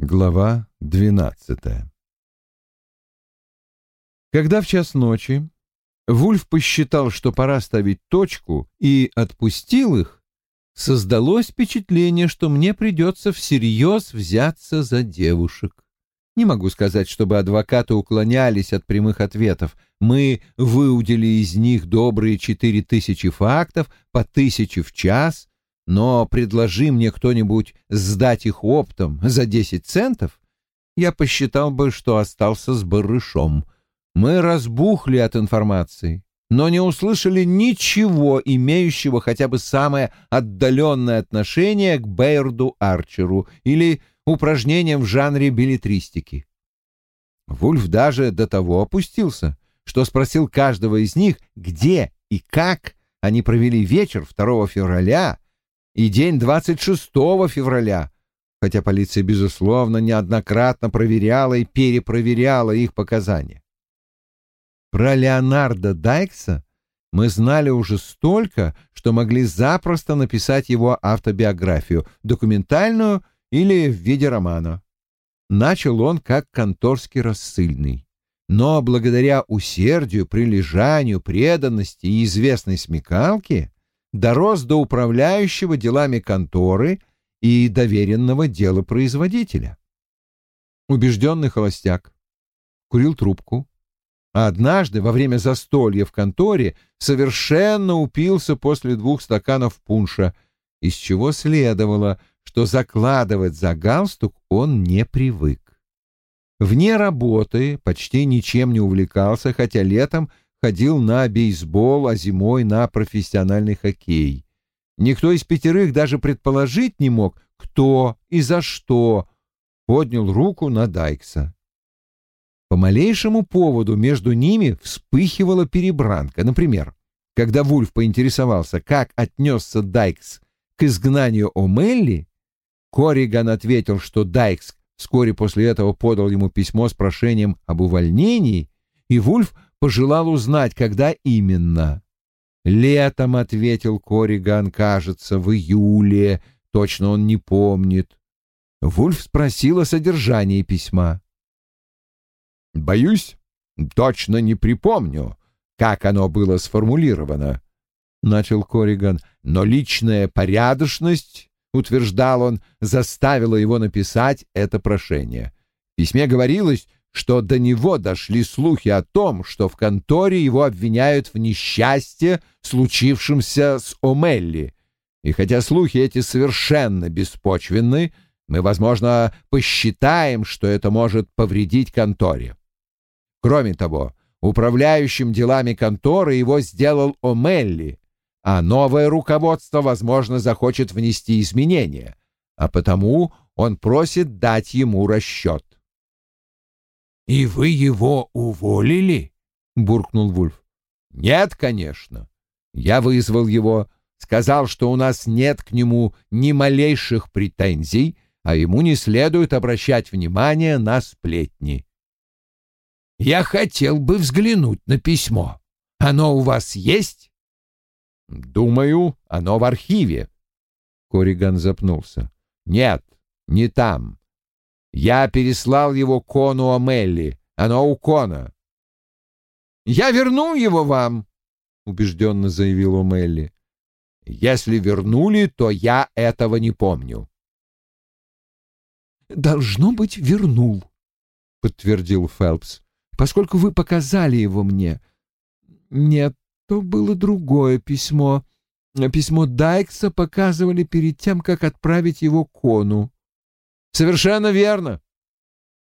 Глава двенадцатая Когда в час ночи Вульф посчитал, что пора ставить точку, и отпустил их, создалось впечатление, что мне придется всерьез взяться за девушек. Не могу сказать, чтобы адвокаты уклонялись от прямых ответов. Мы выудили из них добрые четыре тысячи фактов, по тысяче в час, но предложи мне кто-нибудь сдать их оптом за десять центов, я посчитал бы, что остался с барышом. Мы разбухли от информации, но не услышали ничего, имеющего хотя бы самое отдаленное отношение к Бейрду Арчеру или упражнениям в жанре билетристики. Вульф даже до того опустился, что спросил каждого из них, где и как они провели вечер 2 февраля и день 26 февраля, хотя полиция, безусловно, неоднократно проверяла и перепроверяла их показания. Про Леонардо Дайкса мы знали уже столько, что могли запросто написать его автобиографию, документальную или в виде романа. Начал он как конторский рассыльный. Но благодаря усердию, прилежанию, преданности и известной смекалке дорос до управляющего делами конторы и доверенного делопроизводителя. Убежденный холостяк. Курил трубку. А однажды, во время застолья в конторе, совершенно упился после двух стаканов пунша, из чего следовало, что закладывать за галстук он не привык. Вне работы почти ничем не увлекался, хотя летом ходил на бейсбол, а зимой на профессиональный хоккей. Никто из пятерых даже предположить не мог, кто и за что поднял руку на Дайкса. По малейшему поводу между ними вспыхивала перебранка. Например, когда Вульф поинтересовался, как отнесся Дайкс к изгнанию О'Мелли, Корриган ответил, что Дайкс вскоре после этого подал ему письмо с прошением об увольнении, и Вульф пожелал узнать, когда именно. «Летом», — ответил Кориган, — «кажется, в июле, точно он не помнит». Вульф спросил о содержании письма. «Боюсь, точно не припомню, как оно было сформулировано», — начал Кориган, — «но личная порядочность, — утверждал он, — заставила его написать это прошение. В письме говорилось, что до него дошли слухи о том, что в конторе его обвиняют в несчастье, случившемся с Омелли. И хотя слухи эти совершенно беспочвенны, мы, возможно, посчитаем, что это может повредить конторе. Кроме того, управляющим делами конторы его сделал Омелли, а новое руководство, возможно, захочет внести изменения, а потому он просит дать ему расчет. «И вы его уволили?» — буркнул Вульф. «Нет, конечно. Я вызвал его, сказал, что у нас нет к нему ни малейших претензий, а ему не следует обращать внимание на сплетни». «Я хотел бы взглянуть на письмо. Оно у вас есть?» «Думаю, оно в архиве». Кориган запнулся. «Нет, не там. Я переслал его Кону Амелли. Оно у Кона. «Я верну его вам», — убежденно заявил Омелли. «Если вернули, то я этого не помню». «Должно быть, вернул», — подтвердил Фелпс, «поскольку вы показали его мне». «Нет, то было другое письмо. Письмо Дайкса показывали перед тем, как отправить его Кону». Совершенно верно,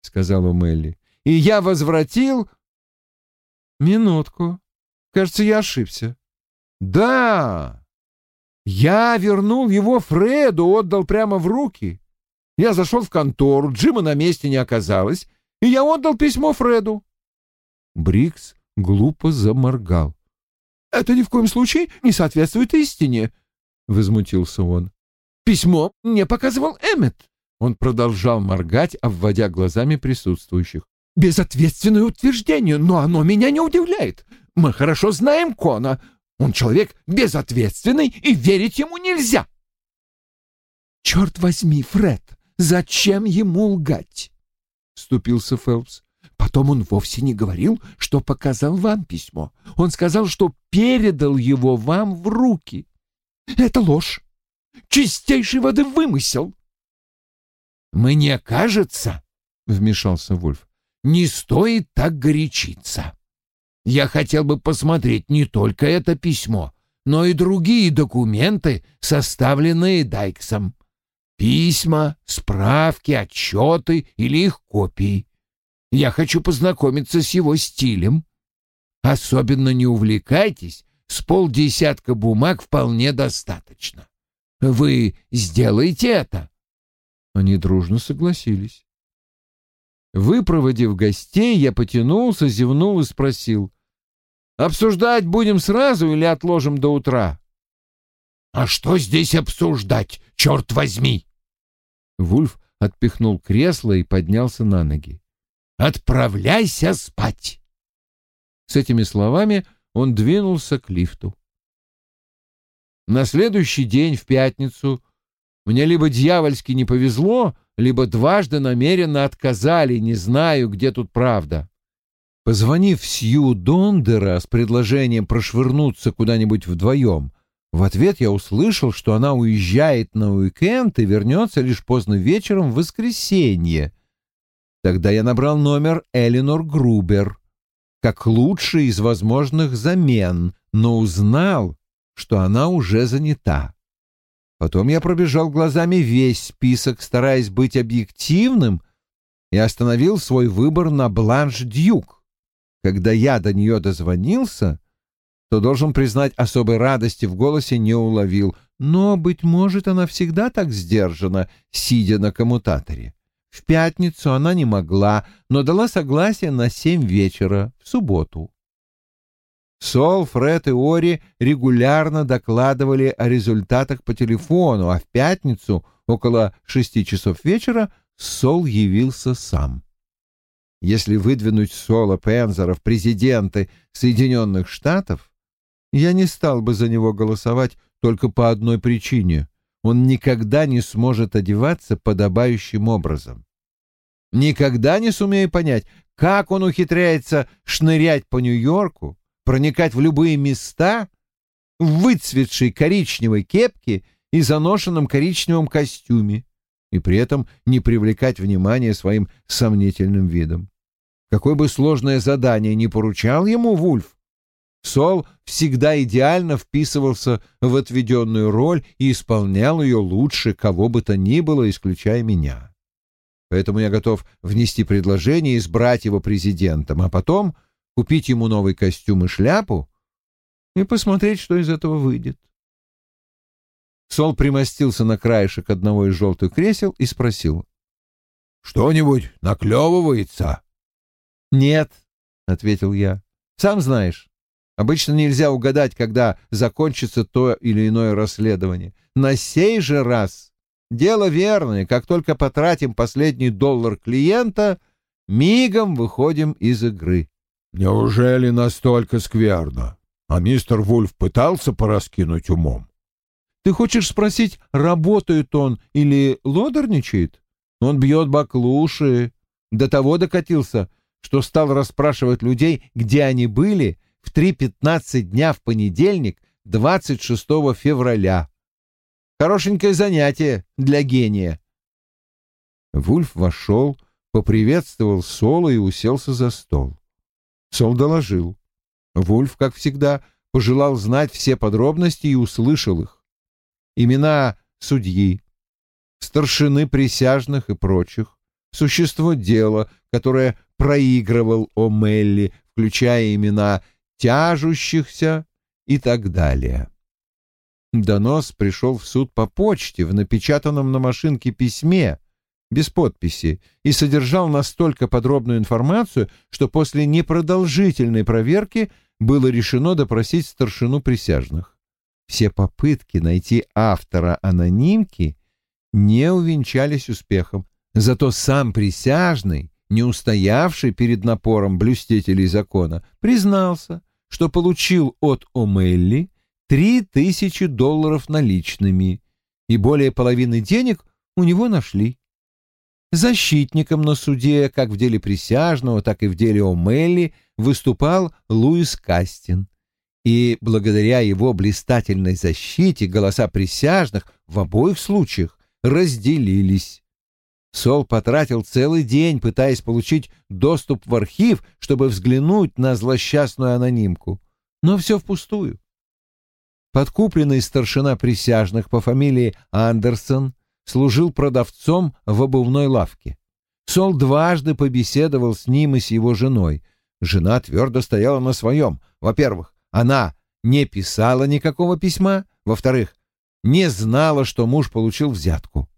сказала Мелли. И я возвратил Минутку. Кажется, я ошибся. Да. Я вернул его Фреду, отдал прямо в руки. Я зашел в контору, Джима на месте не оказалось, и я отдал письмо Фреду. Брикс глупо заморгал. «Это ни в коем случае не соответствует истине», — возмутился он. «Письмо мне показывал Эммет. Он продолжал моргать, обводя глазами присутствующих. «Безответственное утверждение, но оно меня не удивляет. Мы хорошо знаем Кона. Он человек безответственный, и верить ему нельзя». «Черт возьми, Фред, Зачем ему лгать? Вступился Фелпс. Потом он вовсе не говорил, что показал вам письмо. Он сказал, что передал его вам в руки. Это ложь. Чистейший воды вымысел. Мне кажется, — вмешался Вульф, — не стоит так горячиться. Я хотел бы посмотреть не только это письмо, но и другие документы, составленные Дайксом. Письма, справки, отчеты или их копии. Я хочу познакомиться с его стилем. Особенно не увлекайтесь, с полдесятка бумаг вполне достаточно. Вы сделаете это?» Они дружно согласились. Выпроводив гостей, я потянулся, зевнул и спросил. «Обсуждать будем сразу или отложим до утра?» «А что здесь обсуждать, черт возьми?» Вульф отпихнул кресло и поднялся на ноги. «Отправляйся спать!» С этими словами он двинулся к лифту. На следующий день, в пятницу, мне либо дьявольски не повезло, либо дважды намеренно отказали, не знаю, где тут правда. Позвонив Сью Дондера с предложением прошвырнуться куда-нибудь вдвоем, в ответ я услышал, что она уезжает на уикенд и вернется лишь поздно вечером в воскресенье. Тогда я набрал номер Элинор Грубер как лучший из возможных замен, но узнал, что она уже занята. Потом я пробежал глазами весь список, стараясь быть объективным, и остановил свой выбор на Бланш Дьюк. Когда я до нее дозвонился, то, должен признать, особой радости в голосе не уловил, но, быть может, она всегда так сдержана, сидя на коммутаторе. В пятницу она не могла, но дала согласие на семь вечера в субботу. Сол, Фред и Ори регулярно докладывали о результатах по телефону, а в пятницу около шести часов вечера Сол явился сам. Если выдвинуть Сола Пензера в президенты Соединенных Штатов, я не стал бы за него голосовать только по одной причине. Он никогда не сможет одеваться подобающим образом. Никогда не сумею понять, как он ухитряется шнырять по Нью-Йорку, проникать в любые места в выцветшей коричневой кепке и заношенном коричневом костюме, и при этом не привлекать внимания своим сомнительным видом. Какое бы сложное задание ни поручал ему Вульф, Сол всегда идеально вписывался в отведенную роль и исполнял ее лучше кого бы то ни было, исключая меня. Поэтому я готов внести предложение избрать его президентом, а потом купить ему новый костюм и шляпу и посмотреть, что из этого выйдет. Сол примостился на краешек одного из желтых кресел и спросил. «Что-нибудь наклевывается?» «Нет», — ответил я. «Сам знаешь, обычно нельзя угадать, когда закончится то или иное расследование. На сей же раз дело верное. Как только потратим последний доллар клиента, мигом выходим из игры». Неужели настолько скверно? А мистер Вульф пытался пораскинуть умом? Ты хочешь спросить, работает он или лодорничает? Он бьет баклуши. До того докатился, что стал расспрашивать людей, где они были в 3.15 дня в понедельник, 26 февраля. Хорошенькое занятие для гения. Вульф вошел, поприветствовал Соло и уселся за стол. Сол доложил. Вульф, как всегда, пожелал знать все подробности и услышал их. Имена судьи, старшины присяжных и прочих, существо дела, которое проигрывал О'Мелли, включая имена тяжущихся и так далее. Донос пришел в суд по почте в напечатанном на машинке письме, без подписи, и содержал настолько подробную информацию, что после непродолжительной проверки было решено допросить старшину присяжных. Все попытки найти автора анонимки не увенчались успехом, зато сам присяжный, не устоявший перед напором блюстителей закона, признался, что получил от О'Мелли три тысячи долларов наличными, и более половины денег у него нашли. Защитником на суде, как в деле присяжного, так и в деле О'Мелли, выступал Луис Кастин. И благодаря его блистательной защите голоса присяжных в обоих случаях разделились. Сол потратил целый день, пытаясь получить доступ в архив, чтобы взглянуть на злосчастную анонимку. Но все впустую. Подкупленный старшина присяжных по фамилии Андерсон служил продавцом в обувной лавке. Сол дважды побеседовал с ним и с его женой. Жена твердо стояла на своем. Во-первых, она не писала никакого письма. Во-вторых, не знала, что муж получил взятку.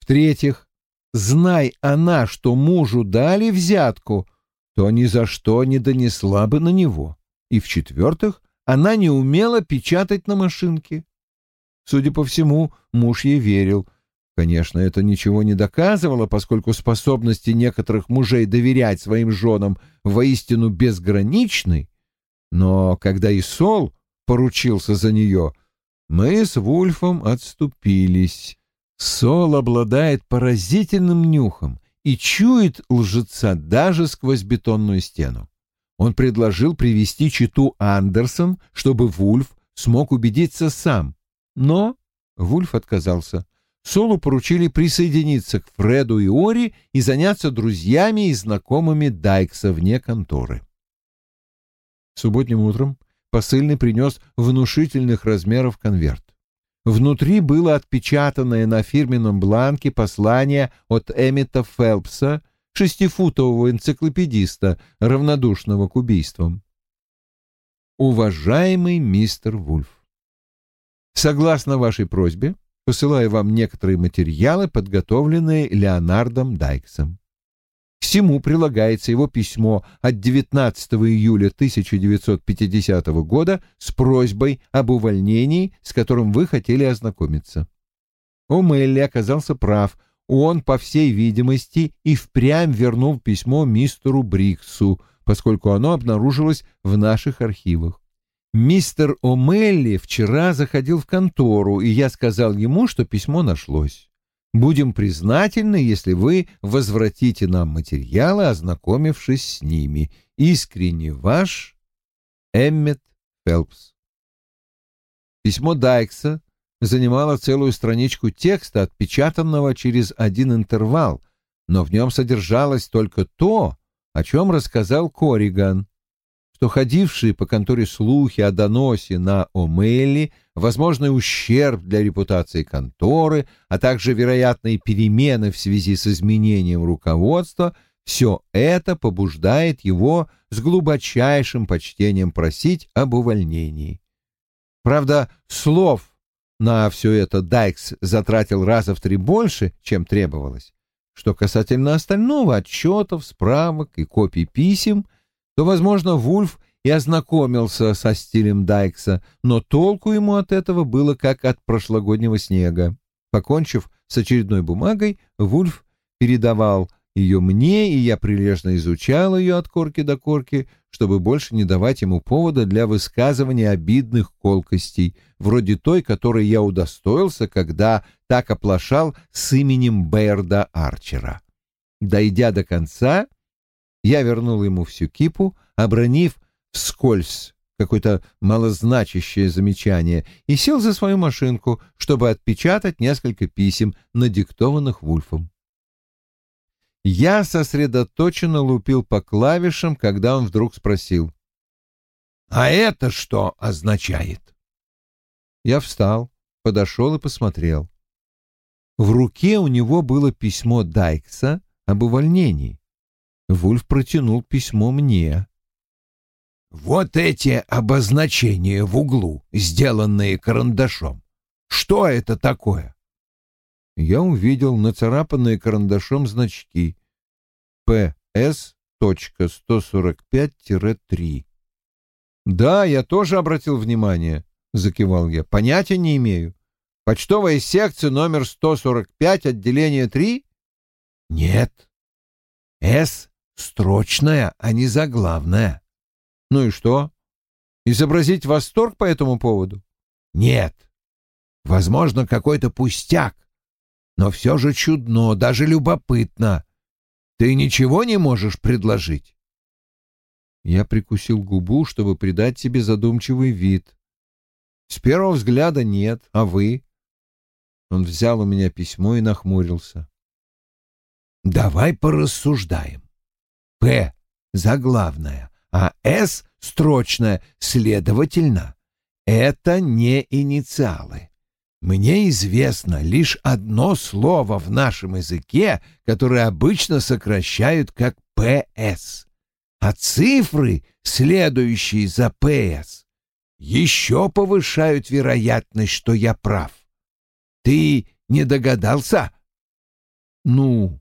В-третьих, знай она, что мужу дали взятку, то ни за что не донесла бы на него. И в-четвертых, она не умела печатать на машинке. Судя по всему, муж ей верил — Конечно, это ничего не доказывало, поскольку способности некоторых мужей доверять своим женам воистину безграничны, но когда Исол поручился за нее, мы с Вульфом отступились. Сол обладает поразительным нюхом и чует лжеца даже сквозь бетонную стену. Он предложил привести читу Андерсон, чтобы Вульф смог убедиться сам, но Вульф отказался. Солу поручили присоединиться к Фреду и Ори и заняться друзьями и знакомыми Дайкса вне конторы. Субботним утром посыльный принес внушительных размеров конверт. Внутри было отпечатанное на фирменном бланке послание от Эмита Фелпса, шестифутового энциклопедиста, равнодушного к убийствам. «Уважаемый мистер Вульф, согласно вашей просьбе, посылаю вам некоторые материалы, подготовленные Леонардом Дайксом. К всему прилагается его письмо от 19 июля 1950 года с просьбой об увольнении, с которым вы хотели ознакомиться. О'Мелли оказался прав. Он, по всей видимости, и впрямь вернул письмо мистеру Бриксу, поскольку оно обнаружилось в наших архивах. Мистер О'Мелли вчера заходил в контору, и я сказал ему, что письмо нашлось. Будем признательны, если вы возвратите нам материалы, ознакомившись с ними. Искренне ваш Эммет Фелпс. Письмо Дайкса занимало целую страничку текста, отпечатанного через один интервал, но в нем содержалось только то, о чем рассказал Кориган что ходившие по конторе слухи о доносе на О'Мелли, возможный ущерб для репутации конторы, а также вероятные перемены в связи с изменением руководства, все это побуждает его с глубочайшим почтением просить об увольнении. Правда, слов на все это Дайкс затратил раза в три больше, чем требовалось. Что касательно остального, отчетов, справок и копий писем — то, возможно, Вульф и ознакомился со стилем Дайкса, но толку ему от этого было как от прошлогоднего снега. Покончив с очередной бумагой, Вульф передавал ее мне, и я прилежно изучал ее от корки до корки, чтобы больше не давать ему повода для высказывания обидных колкостей, вроде той, которой я удостоился, когда так оплошал с именем Берда Арчера. Дойдя до конца, я вернул ему всю кипу, обронив вскользь какое-то малозначащее замечание, и сел за свою машинку, чтобы отпечатать несколько писем, надиктованных Вульфом. Я сосредоточенно лупил по клавишам, когда он вдруг спросил. «А это что означает?» Я встал, подошел и посмотрел. В руке у него было письмо Дайкса об увольнении. Вульф протянул письмо мне. «Вот эти обозначения в углу, сделанные карандашом. Что это такое?» Я увидел нацарапанные карандашом значки «ПС.145-3». «Да, я тоже обратил внимание», — закивал я. «Понятия не имею. Почтовая секция номер 145, отделение 3?» «Нет. С Строчная, а не заглавная. Ну и что? Изобразить восторг по этому поводу? Нет. Возможно, какой-то пустяк. но все же чудно, даже любопытно. Ты ничего не можешь предложить?» Я прикусил губу, чтобы придать себе задумчивый вид. «С первого взгляда нет, а вы?» Он взял у меня письмо и нахмурился. «Давай порассуждаем. П — заглавная, а С — строчная, следовательно, это не инициалы. Мне известно лишь одно слово в нашем языке, которое обычно сокращают как «ПС», а цифры, следующие за «ПС», еще повышают вероятность, что я прав. Ты не догадался? Ну,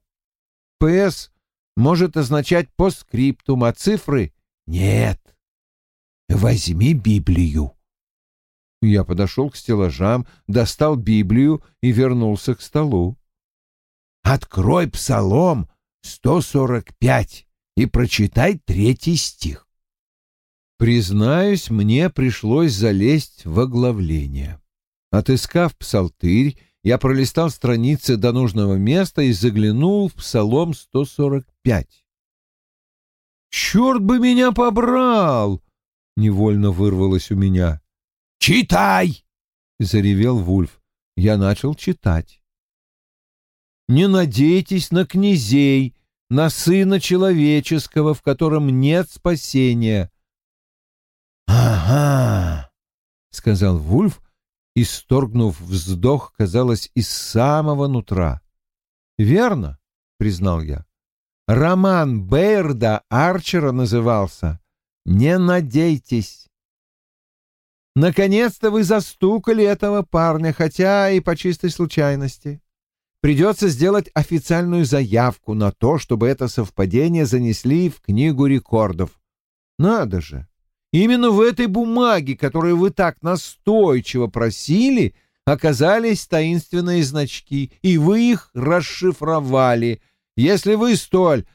«ПС» может означать постскриптум, а цифры — нет. Возьми Библию. Я подошел к стеллажам, достал Библию и вернулся к столу. «Открой Псалом 145 и прочитай третий стих». Признаюсь, мне пришлось залезть в оглавление. Отыскав псалтырь, я пролистал страницы до нужного места и заглянул в Псалом 145. «Черт бы меня побрал!» — невольно вырвалось у меня. «Читай!» — заревел Вульф. Я начал читать. «Не надейтесь на князей, на сына человеческого, в котором нет спасения». «Ага», — сказал Вульф, исторгнув вздох, казалось, из самого нутра. «Верно», — признал я. «Роман Бейрда Арчера назывался «Не надейтесь». Наконец-то вы застукали этого парня, хотя и по чистой случайности. Придется сделать официальную заявку на то, чтобы это совпадение занесли в книгу рекордов. Надо же! Именно в этой бумаге, которую вы так настойчиво просили, оказались таинственные значки, и вы их расшифровали. Если вы столь...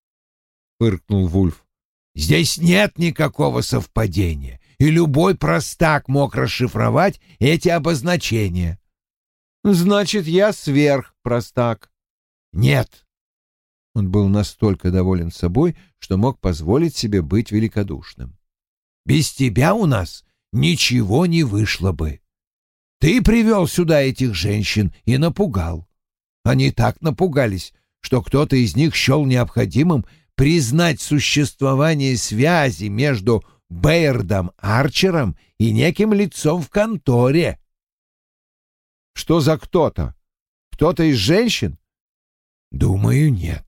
— фыркнул Вульф. «Здесь нет никакого совпадения, и любой простак мог расшифровать эти обозначения». «Значит, я сверхпростак». «Нет, он был настолько доволен собой, что мог позволить себе быть великодушным. «Без тебя у нас ничего не вышло бы. Ты привел сюда этих женщин и напугал. Они так напугались, что кто-то из них счел необходимым признать существование связи между Бейердом Арчером и неким лицом в конторе. Что за кто-то? Кто-то из женщин? Думаю, нет.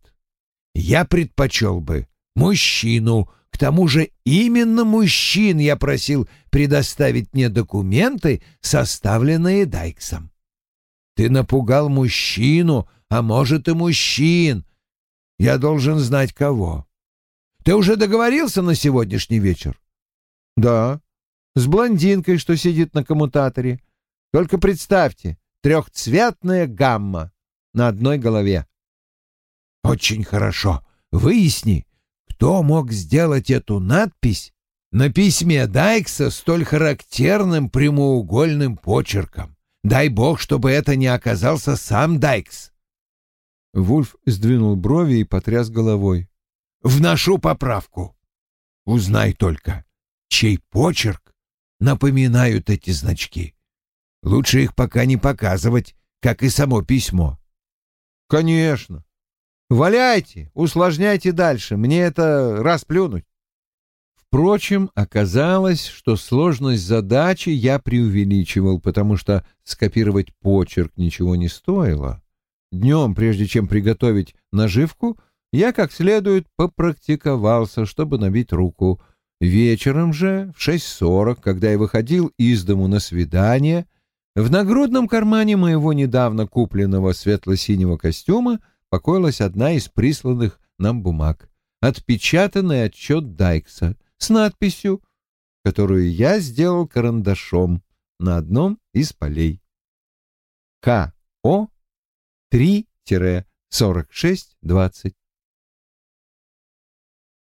Я предпочел бы мужчину. К тому же именно мужчин я просил предоставить мне документы, составленные Дайксом. Ты напугал мужчину, а может и мужчин. Я должен знать кого. Ты уже договорился на сегодняшний вечер? Да, с блондинкой, что сидит на коммутаторе. Только представьте, трехцветная гамма на одной голове. Очень хорошо. Выясни, кто мог сделать эту надпись на письме Дайкса столь характерным прямоугольным почерком. Дай бог, чтобы это не оказался сам Дайкс. Вульф сдвинул брови и потряс головой. Вношу поправку. Узнай только, чей почерк напоминают эти значки. Лучше их пока не показывать, как и само письмо. Конечно. Валяйте, усложняйте дальше, мне это расплюнуть. Впрочем, оказалось, что сложность задачи я преувеличивал, потому что скопировать почерк ничего не стоило. Днем, прежде чем приготовить наживку, я как следует попрактиковался, чтобы набить руку. Вечером же, в 6.40, когда я выходил из дому на свидание, в нагрудном кармане моего недавно купленного светло-синего костюма покоилась одна из присланных нам бумаг, отпечатанный отчет Дайкса с надписью, которую я сделал карандашом на одном из полей. КО 3-4620.